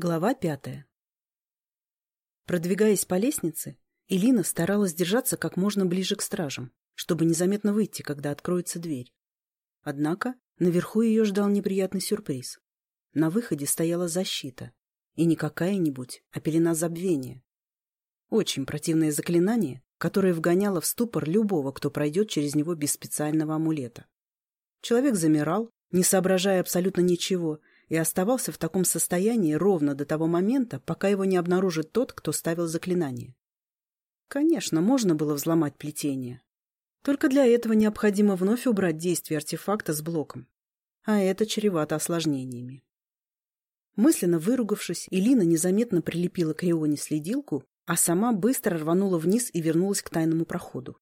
Глава пятая. Продвигаясь по лестнице, Элина старалась держаться как можно ближе к стражам, чтобы незаметно выйти, когда откроется дверь. Однако наверху ее ждал неприятный сюрприз. На выходе стояла защита. И не какая-нибудь, а пелена забвения. Очень противное заклинание, которое вгоняло в ступор любого, кто пройдет через него без специального амулета. Человек замирал, не соображая абсолютно ничего, и оставался в таком состоянии ровно до того момента, пока его не обнаружит тот, кто ставил заклинание. Конечно, можно было взломать плетение. Только для этого необходимо вновь убрать действие артефакта с блоком. А это чревато осложнениями. Мысленно выругавшись, Илина незаметно прилепила к Рионе следилку, а сама быстро рванула вниз и вернулась к тайному проходу.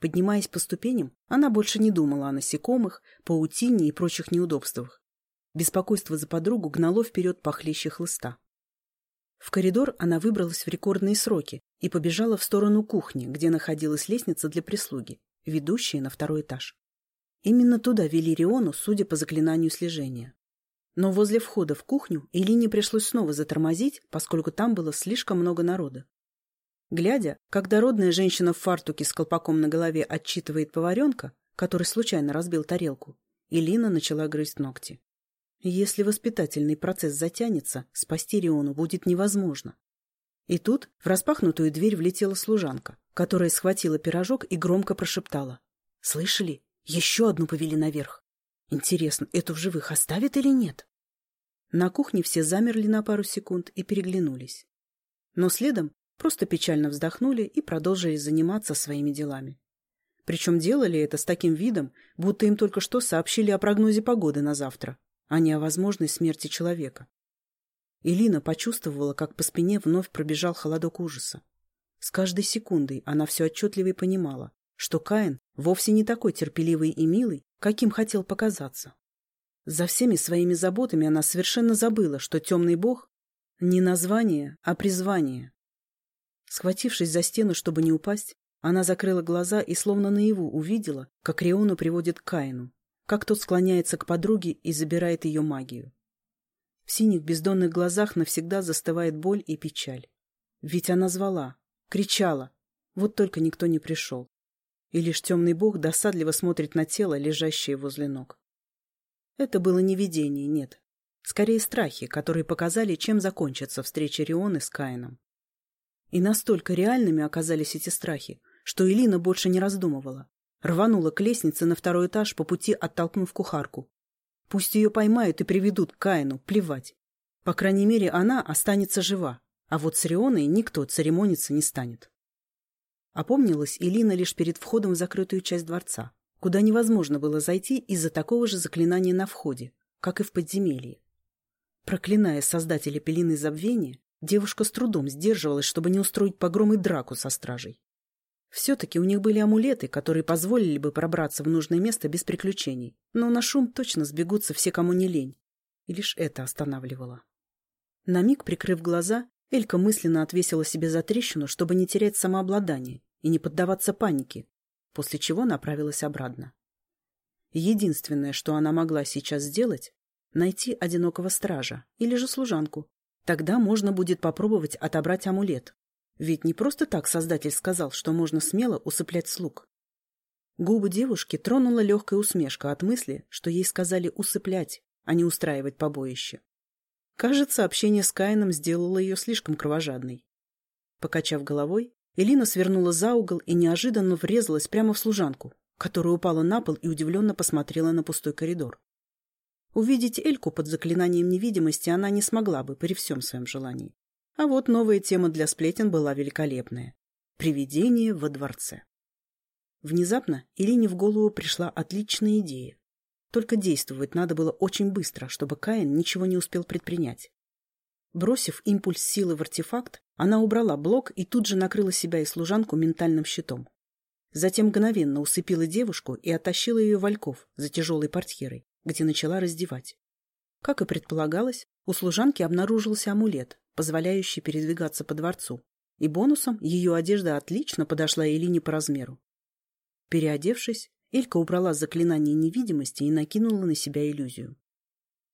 Поднимаясь по ступеням, она больше не думала о насекомых, паутине и прочих неудобствах. Беспокойство за подругу гнало вперед похлеще хлыста. В коридор она выбралась в рекордные сроки и побежала в сторону кухни, где находилась лестница для прислуги, ведущая на второй этаж. Именно туда вели Риону, судя по заклинанию слежения. Но возле входа в кухню Илине пришлось снова затормозить, поскольку там было слишком много народа. Глядя, как дородная женщина в фартуке с колпаком на голове отчитывает поваренка, который случайно разбил тарелку, Илина начала грызть ногти. Если воспитательный процесс затянется, спасти Риону будет невозможно. И тут в распахнутую дверь влетела служанка, которая схватила пирожок и громко прошептала. «Слышали? Еще одну повели наверх. Интересно, эту в живых оставят или нет?» На кухне все замерли на пару секунд и переглянулись. Но следом просто печально вздохнули и продолжили заниматься своими делами. Причем делали это с таким видом, будто им только что сообщили о прогнозе погоды на завтра а не о возможной смерти человека. Илина почувствовала, как по спине вновь пробежал холодок ужаса. С каждой секундой она все отчетливее понимала, что Каин вовсе не такой терпеливый и милый, каким хотел показаться. За всеми своими заботами она совершенно забыла, что темный бог — не название, а призвание. Схватившись за стену, чтобы не упасть, она закрыла глаза и словно наяву увидела, как Риону приводит к Каину как тот склоняется к подруге и забирает ее магию. В синих бездонных глазах навсегда застывает боль и печаль. Ведь она звала, кричала, вот только никто не пришел. И лишь темный бог досадливо смотрит на тело, лежащее возле ног. Это было не видение, нет. Скорее страхи, которые показали, чем закончится встреча Рионы с Каином. И настолько реальными оказались эти страхи, что Элина больше не раздумывала. Рванула к лестнице на второй этаж, по пути оттолкнув кухарку. Пусть ее поймают и приведут к Каину, плевать. По крайней мере, она останется жива, а вот с Рионой никто церемониться не станет. Опомнилась Илина лишь перед входом в закрытую часть дворца, куда невозможно было зайти из-за такого же заклинания на входе, как и в подземелье. Проклиная создателя пелены забвения, девушка с трудом сдерживалась, чтобы не устроить погром и драку со стражей. Все-таки у них были амулеты, которые позволили бы пробраться в нужное место без приключений. Но на шум точно сбегутся все, кому не лень. И лишь это останавливало. На миг, прикрыв глаза, Элька мысленно отвесила себе за трещину, чтобы не терять самообладание и не поддаваться панике, после чего направилась обратно. Единственное, что она могла сейчас сделать, найти одинокого стража или же служанку. Тогда можно будет попробовать отобрать амулет, ведь не просто так Создатель сказал, что можно смело усыплять слуг. Губы девушки тронула легкая усмешка от мысли, что ей сказали усыплять, а не устраивать побоище. Кажется, общение с Каином сделало ее слишком кровожадной. Покачав головой, Элина свернула за угол и неожиданно врезалась прямо в служанку, которая упала на пол и удивленно посмотрела на пустой коридор. Увидеть Эльку под заклинанием невидимости она не смогла бы при всем своем желании. А вот новая тема для сплетен была великолепная. Привидение во дворце. Внезапно Ирине в голову пришла отличная идея. Только действовать надо было очень быстро, чтобы Каин ничего не успел предпринять. Бросив импульс силы в артефакт, она убрала блок и тут же накрыла себя и служанку ментальным щитом. Затем мгновенно усыпила девушку и оттащила ее в ольков за тяжелой портьерой, где начала раздевать. Как и предполагалось, у служанки обнаружился амулет, позволяющий передвигаться по дворцу, и бонусом ее одежда отлично подошла Элине по размеру. Переодевшись, Элька убрала заклинание невидимости и накинула на себя иллюзию.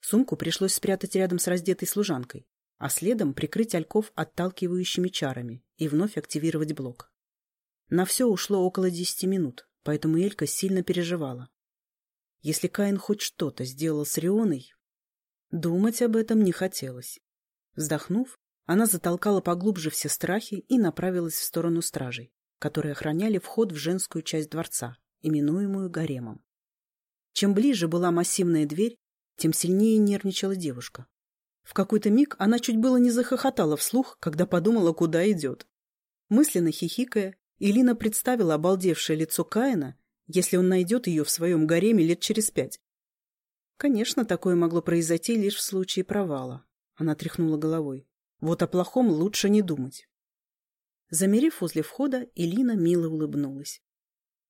Сумку пришлось спрятать рядом с раздетой служанкой, а следом прикрыть Альков отталкивающими чарами и вновь активировать блок. На все ушло около десяти минут, поэтому Элька сильно переживала. Если Каин хоть что-то сделал с Рионой, думать об этом не хотелось. Вздохнув, она затолкала поглубже все страхи и направилась в сторону стражей, которые охраняли вход в женскую часть дворца, именуемую гаремом. Чем ближе была массивная дверь, тем сильнее нервничала девушка. В какой-то миг она чуть было не захохотала вслух, когда подумала, куда идет. Мысленно хихикая, Илина представила обалдевшее лицо Каина, если он найдет ее в своем гареме лет через пять. Конечно, такое могло произойти лишь в случае провала. Она тряхнула головой. Вот о плохом лучше не думать. Замерев возле входа, Элина мило улыбнулась.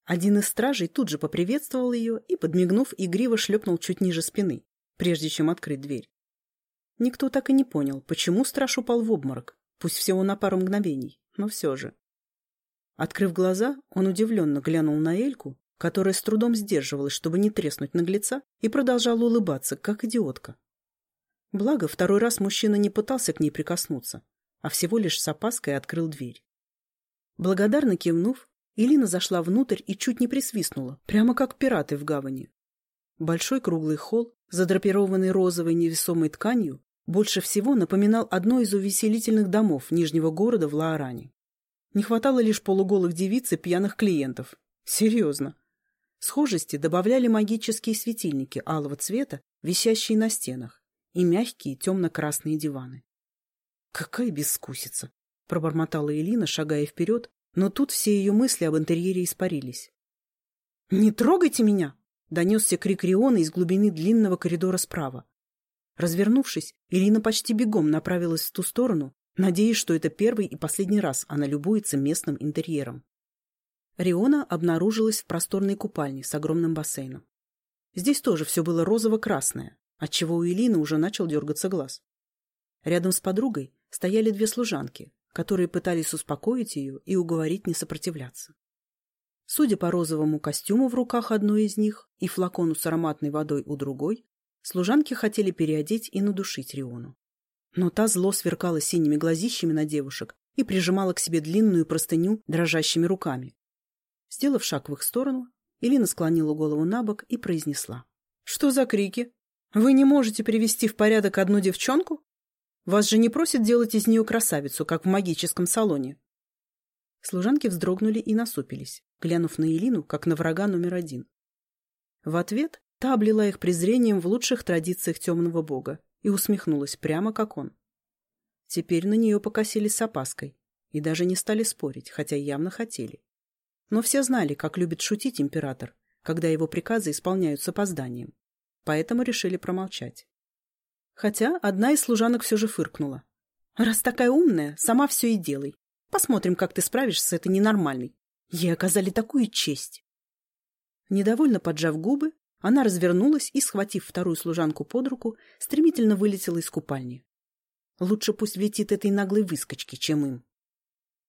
Один из стражей тут же поприветствовал ее и, подмигнув, игриво шлепнул чуть ниже спины, прежде чем открыть дверь. Никто так и не понял, почему страж упал в обморок, пусть всего на пару мгновений, но все же. Открыв глаза, он удивленно глянул на Эльку, которая с трудом сдерживалась, чтобы не треснуть наглеца, и продолжала улыбаться, как идиотка. Благо, второй раз мужчина не пытался к ней прикоснуться, а всего лишь с опаской открыл дверь. Благодарно кивнув, Илина зашла внутрь и чуть не присвистнула, прямо как пираты в гавани. Большой круглый холл, задрапированный розовой невесомой тканью, больше всего напоминал одно из увеселительных домов Нижнего города в Лааране. Не хватало лишь полуголых девиц и пьяных клиентов. Серьезно. Схожести добавляли магические светильники алого цвета, висящие на стенах, и мягкие темно-красные диваны. «Какая бескусица!» — пробормотала Элина, шагая вперед, но тут все ее мысли об интерьере испарились. «Не трогайте меня!» — донесся крик Риона из глубины длинного коридора справа. Развернувшись, Ирина почти бегом направилась в ту сторону, надеясь, что это первый и последний раз она любуется местным интерьером. Риона обнаружилась в просторной купальне с огромным бассейном. Здесь тоже все было розово-красное, отчего у Элины уже начал дергаться глаз. Рядом с подругой стояли две служанки, которые пытались успокоить ее и уговорить не сопротивляться. Судя по розовому костюму в руках одной из них и флакону с ароматной водой у другой, служанки хотели переодеть и надушить Риону. Но та зло сверкала синими глазищами на девушек и прижимала к себе длинную простыню дрожащими руками. Сделав шаг в их сторону, Элина склонила голову на бок и произнесла. — Что за крики? Вы не можете привести в порядок одну девчонку? Вас же не просят делать из нее красавицу, как в магическом салоне. Служанки вздрогнули и насупились, глянув на Элину, как на врага номер один. В ответ та облила их презрением в лучших традициях темного бога и усмехнулась прямо как он. Теперь на нее покосились с опаской и даже не стали спорить, хотя явно хотели. Но все знали, как любит шутить император, когда его приказы исполняют с опозданием поэтому решили промолчать. Хотя одна из служанок все же фыркнула. «Раз такая умная, сама все и делай. Посмотрим, как ты справишься с этой ненормальной. Ей оказали такую честь». Недовольно поджав губы, она развернулась и, схватив вторую служанку под руку, стремительно вылетела из купальни. Лучше пусть летит этой наглой выскочке, чем им.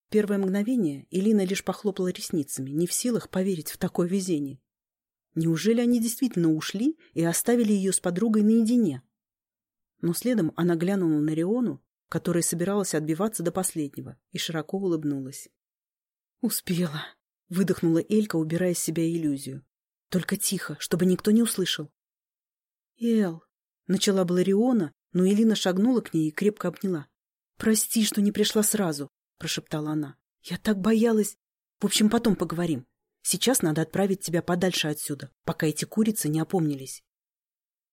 Первое мгновение Элина лишь похлопала ресницами, не в силах поверить в такое везение. Неужели они действительно ушли и оставили ее с подругой наедине? Но следом она глянула на Риону, которая собиралась отбиваться до последнего, и широко улыбнулась. «Успела!» — выдохнула Элька, убирая с себя иллюзию. «Только тихо, чтобы никто не услышал». «Эл!» — начала была Риона, но Элина шагнула к ней и крепко обняла. «Прости, что не пришла сразу», — прошептала она. «Я так боялась. В общем, потом поговорим. Сейчас надо отправить тебя подальше отсюда, пока эти курицы не опомнились.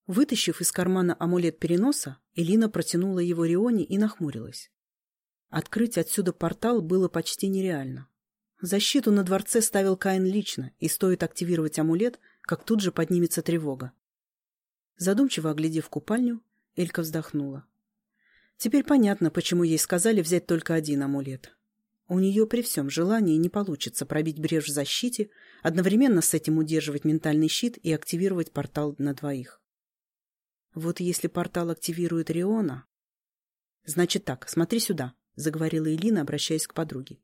Вытащив из кармана амулет переноса, Элина протянула его Рионе и нахмурилась. Открыть отсюда портал было почти нереально. Защиту на дворце ставил Каин лично, и стоит активировать амулет, как тут же поднимется тревога. Задумчиво оглядев купальню, Элька вздохнула. Теперь понятно, почему ей сказали взять только один амулет. У нее при всем желании не получится пробить брешь в защите, одновременно с этим удерживать ментальный щит и активировать портал на двоих. Вот если портал активирует Риона... Значит так, смотри сюда, — заговорила Элина, обращаясь к подруге.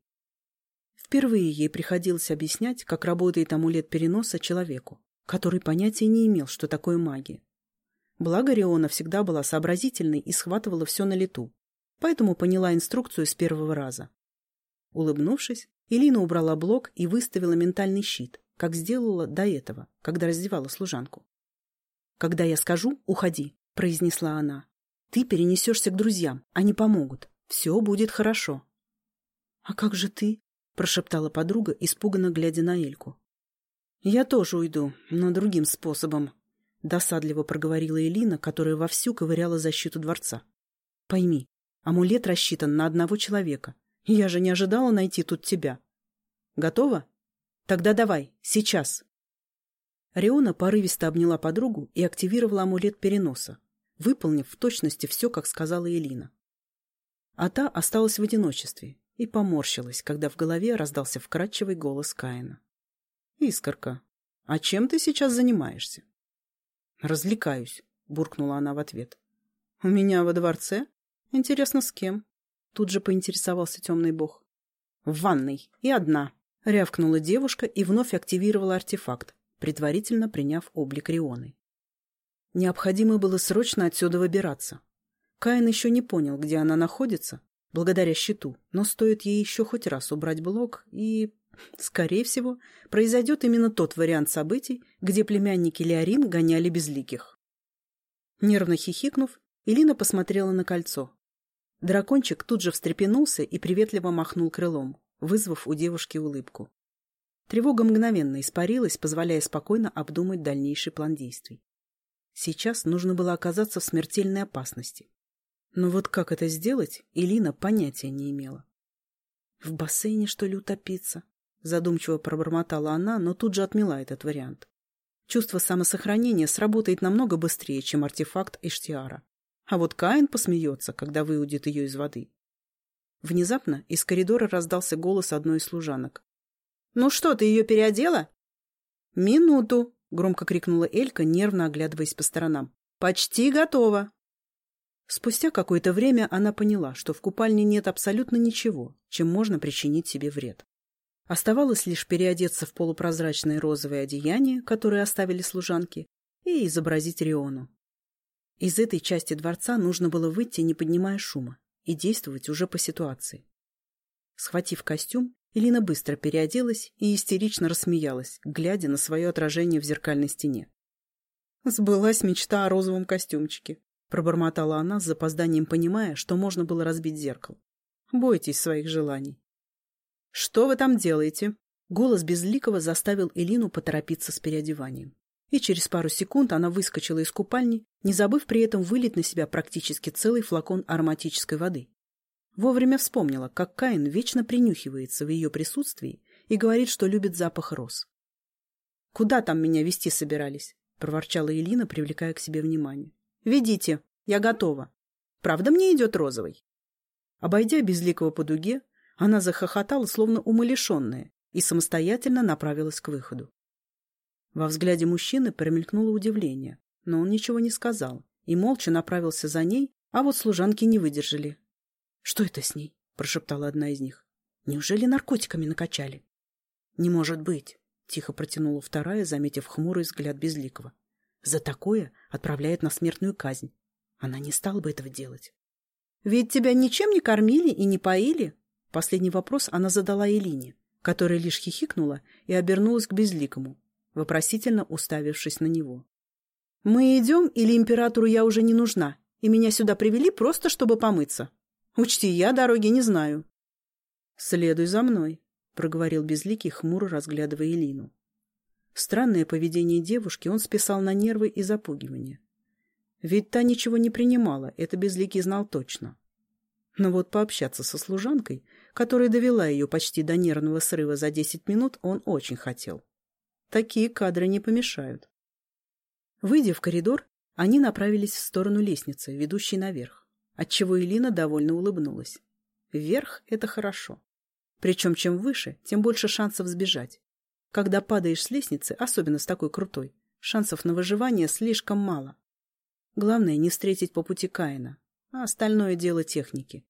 Впервые ей приходилось объяснять, как работает амулет переноса человеку, который понятия не имел, что такое магия. Благо Риона всегда была сообразительной и схватывала все на лету, поэтому поняла инструкцию с первого раза. Улыбнувшись, Элина убрала блок и выставила ментальный щит, как сделала до этого, когда раздевала служанку. «Когда я скажу, уходи», — произнесла она. «Ты перенесешься к друзьям, они помогут. Все будет хорошо». «А как же ты?» — прошептала подруга, испуганно глядя на Эльку. «Я тоже уйду, но другим способом», — досадливо проговорила Элина, которая вовсю ковыряла защиту дворца. «Пойми, амулет рассчитан на одного человека. Я же не ожидала найти тут тебя. Готова? Тогда давай, сейчас». Риона порывисто обняла подругу и активировала амулет переноса, выполнив в точности все, как сказала Элина. А та осталась в одиночестве и поморщилась, когда в голове раздался вкрадчивый голос Каина. «Искорка, а чем ты сейчас занимаешься?» «Развлекаюсь», — буркнула она в ответ. «У меня во дворце? Интересно, с кем?» Тут же поинтересовался темный бог. «В ванной. И одна», — рявкнула девушка и вновь активировала артефакт, предварительно приняв облик Рионы. Необходимо было срочно отсюда выбираться. Каин еще не понял, где она находится, благодаря щиту, но стоит ей еще хоть раз убрать блок, и Скорее всего, произойдет именно тот вариант событий, где племянники Леорин гоняли безликих. Нервно хихикнув, Элина посмотрела на кольцо. Дракончик тут же встрепенулся и приветливо махнул крылом, вызвав у девушки улыбку. Тревога мгновенно испарилась, позволяя спокойно обдумать дальнейший план действий. Сейчас нужно было оказаться в смертельной опасности. Но вот как это сделать, Элина понятия не имела. В бассейне, что ли, утопиться? Задумчиво пробормотала она, но тут же отмела этот вариант. Чувство самосохранения сработает намного быстрее, чем артефакт Эштиара. А вот Каин посмеется, когда выудит ее из воды. Внезапно из коридора раздался голос одной из служанок. «Ну что, ты ее переодела?» «Минуту!» — громко крикнула Элька, нервно оглядываясь по сторонам. «Почти готово!» Спустя какое-то время она поняла, что в купальне нет абсолютно ничего, чем можно причинить себе вред. Оставалось лишь переодеться в полупрозрачное розовое одеяние, которое оставили служанки, и изобразить Риону. Из этой части дворца нужно было выйти, не поднимая шума, и действовать уже по ситуации. Схватив костюм, Элина быстро переоделась и истерично рассмеялась, глядя на свое отражение в зеркальной стене. «Сбылась мечта о розовом костюмчике», — пробормотала она с запозданием, понимая, что можно было разбить зеркало. «Бойтесь своих желаний. «Что вы там делаете?» Голос Безликого заставил Элину поторопиться с переодеванием. И через пару секунд она выскочила из купальни, не забыв при этом вылить на себя практически целый флакон ароматической воды. Вовремя вспомнила, как Каин вечно принюхивается в ее присутствии и говорит, что любит запах роз. «Куда там меня вести собирались?» — проворчала Элина, привлекая к себе внимание. «Ведите, я готова. Правда мне идет розовый?» Обойдя Безликого по дуге, она захохотала, словно умалишенная, и самостоятельно направилась к выходу. Во взгляде мужчины промелькнуло удивление, но он ничего не сказал и молча направился за ней, а вот служанки не выдержали. — Что это с ней? — прошептала одна из них. — Неужели наркотиками накачали? — Не может быть, — тихо протянула вторая, заметив хмурый взгляд Безликого. — За такое отправляют на смертную казнь. Она не стала бы этого делать. — Ведь тебя ничем не кормили и не поили, Последний вопрос она задала Элине, которая лишь хихикнула и обернулась к Безликому, вопросительно уставившись на него. «Мы идем или императору я уже не нужна, и меня сюда привели просто, чтобы помыться? Учти, я дороги не знаю». «Следуй за мной», — проговорил Безликий, хмуро разглядывая Элину. Странное поведение девушки он списал на нервы и запугивание. Ведь та ничего не принимала, это Безликий знал точно. Но вот пообщаться со служанкой, которая довела ее почти до нервного срыва за десять минут, он очень хотел. Такие кадры не помешают. Выйдя в коридор, они направились в сторону лестницы, ведущей наверх, отчего Элина довольно улыбнулась. Вверх — это хорошо. Причем чем выше, тем больше шансов сбежать. Когда падаешь с лестницы, особенно с такой крутой, шансов на выживание слишком мало. Главное не встретить по пути Каина, а остальное дело техники.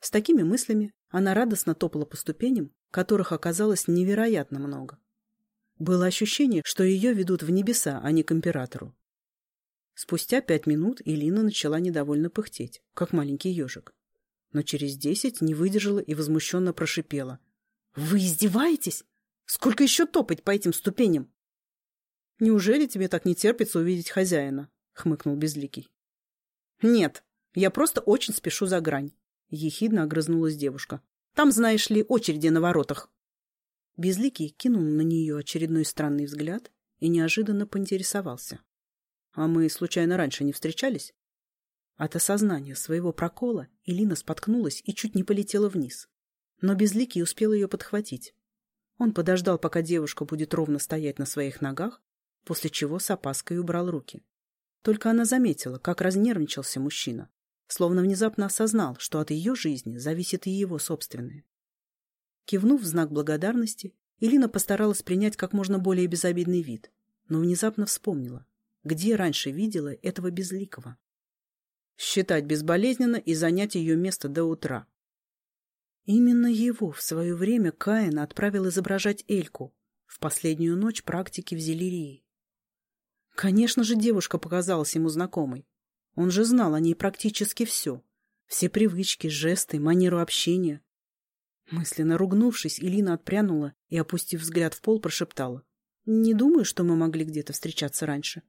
С такими мыслями она радостно топала по ступеням, которых оказалось невероятно много. Было ощущение, что ее ведут в небеса, а не к императору. Спустя пять минут Илина начала недовольно пыхтеть, как маленький ежик, но через десять не выдержала и возмущенно прошипела. «Вы издеваетесь? Сколько еще топать по этим ступеням?» «Неужели тебе так не терпится увидеть хозяина?» — хмыкнул Безликий. «Нет, я просто очень спешу за грань», — ехидно огрызнулась девушка. «Там, знаешь ли, очереди на воротах». Безликий кинул на нее очередной странный взгляд и неожиданно поинтересовался. «А мы, случайно, раньше не встречались?» От осознания своего прокола Илина споткнулась и чуть не полетела вниз. Но Безликий успел ее подхватить. Он подождал, пока девушка будет ровно стоять на своих ногах, после чего с опаской убрал руки. Только она заметила, как разнервничался мужчина, словно внезапно осознал, что от ее жизни зависит и его собственное. Кивнув в знак благодарности, Илина постаралась принять как можно более безобидный вид, но внезапно вспомнила, где раньше видела этого безликого. Считать безболезненно и занять ее место до утра. Именно его в свое время Каин отправил изображать Эльку в последнюю ночь практики в Зелерии. Конечно же, девушка показалась ему знакомой. Он же знал о ней практически все. Все привычки, жесты, манеру общения. Мысленно ругнувшись, Илина отпрянула и, опустив взгляд в пол, прошептала. «Не думаю, что мы могли где-то встречаться раньше».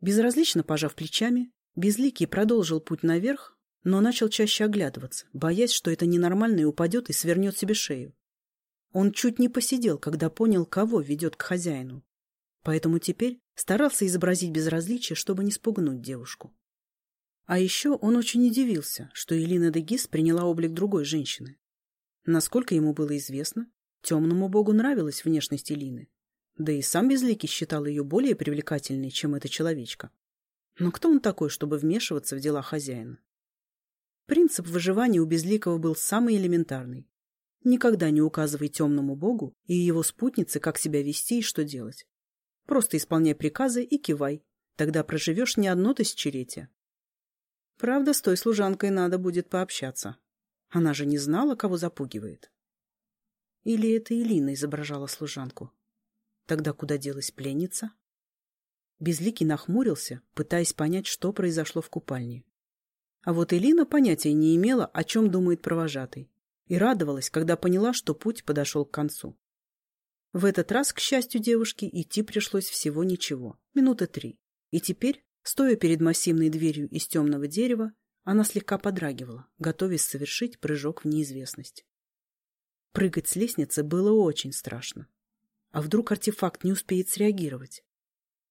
Безразлично пожав плечами, Безликий продолжил путь наверх, но начал чаще оглядываться, боясь, что это ненормально и упадет и свернет себе шею. Он чуть не посидел, когда понял, кого ведет к хозяину. Поэтому теперь старался изобразить безразличие, чтобы не спугнуть девушку. А еще он очень удивился, что Элина Дегис приняла облик другой женщины. Насколько ему было известно, темному богу нравилась внешность Элины. Да и сам Безликий считал ее более привлекательной, чем эта человечка. Но кто он такой, чтобы вмешиваться в дела хозяина? Принцип выживания у Безликого был самый элементарный. Никогда не указывай темному богу и его спутнице, как себя вести и что делать. Просто исполняй приказы и кивай. Тогда проживешь не одно тысячелетие. Правда, с той служанкой надо будет пообщаться. Она же не знала, кого запугивает. Или это Илина изображала служанку? Тогда куда делась пленница? Безликий нахмурился, пытаясь понять, что произошло в купальне. А вот Элина понятия не имела, о чем думает провожатый, и радовалась, когда поняла, что путь подошел к концу. В этот раз, к счастью девушки, идти пришлось всего ничего, минуты три. И теперь, стоя перед массивной дверью из темного дерева, она слегка подрагивала, готовясь совершить прыжок в неизвестность. Прыгать с лестницы было очень страшно. А вдруг артефакт не успеет среагировать?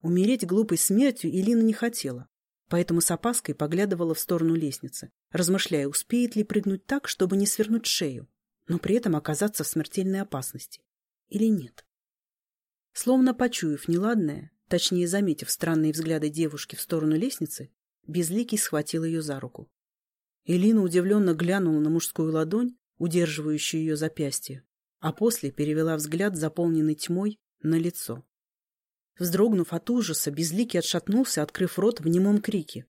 Умереть глупой смертью Илина не хотела, поэтому с опаской поглядывала в сторону лестницы, размышляя, успеет ли прыгнуть так, чтобы не свернуть шею, но при этом оказаться в смертельной опасности. Или нет? Словно почуяв неладное, точнее заметив странные взгляды девушки в сторону лестницы, Безликий схватил ее за руку. Элина удивленно глянула на мужскую ладонь, удерживающую ее запястье, а после перевела взгляд, заполненный тьмой, на лицо. Вздрогнув от ужаса, Безликий отшатнулся, открыв рот в немом крике.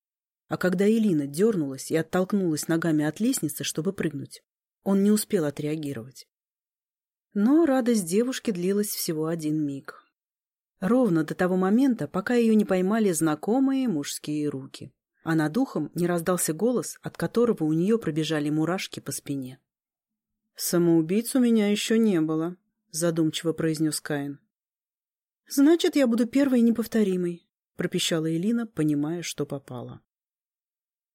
А когда Элина дернулась и оттолкнулась ногами от лестницы, чтобы прыгнуть, он не успел отреагировать. Но радость девушки длилась всего один миг. Ровно до того момента, пока ее не поймали знакомые мужские руки. А над ухом не раздался голос, от которого у нее пробежали мурашки по спине. «Самоубийц у меня еще не было», — задумчиво произнес Каин. «Значит, я буду первой неповторимой», — пропищала Элина, понимая, что попала.